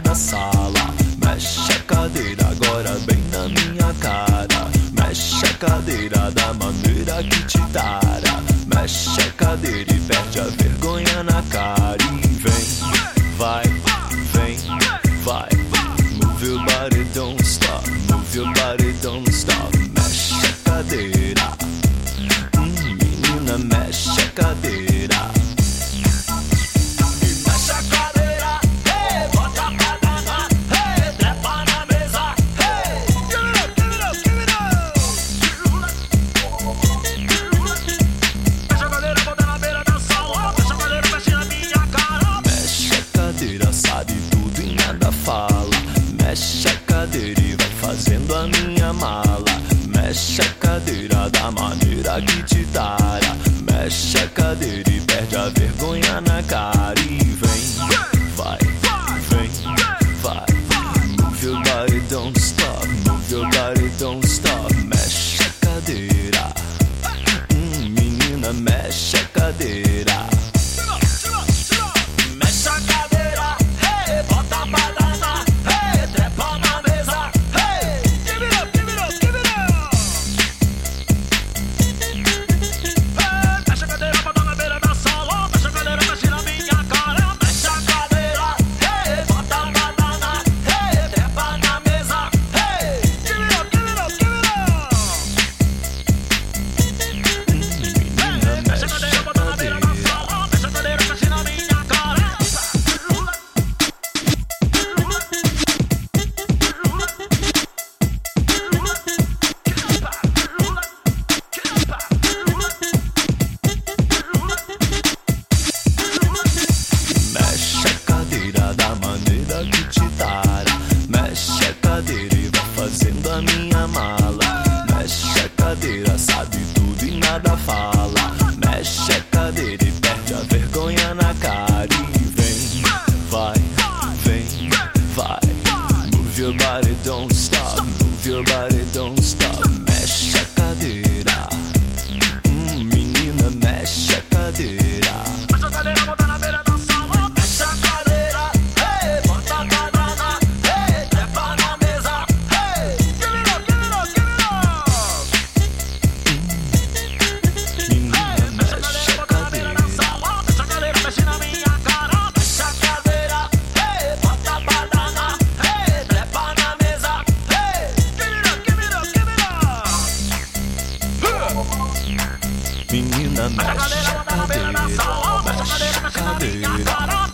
da sala. Mexe a cadeira agora bem na minha cara. Mexe a cadeira da maneira que te dará. Mexe a cadeira e perde a vergonha na cara. E vem, vai, vem, vai. Move your body, don't stop. Move your body, don't stop. Mexe a cadeira. Hum, menina, mexe a cadeira. 一起打。na mexe, cadeira, cadeira, cadeira.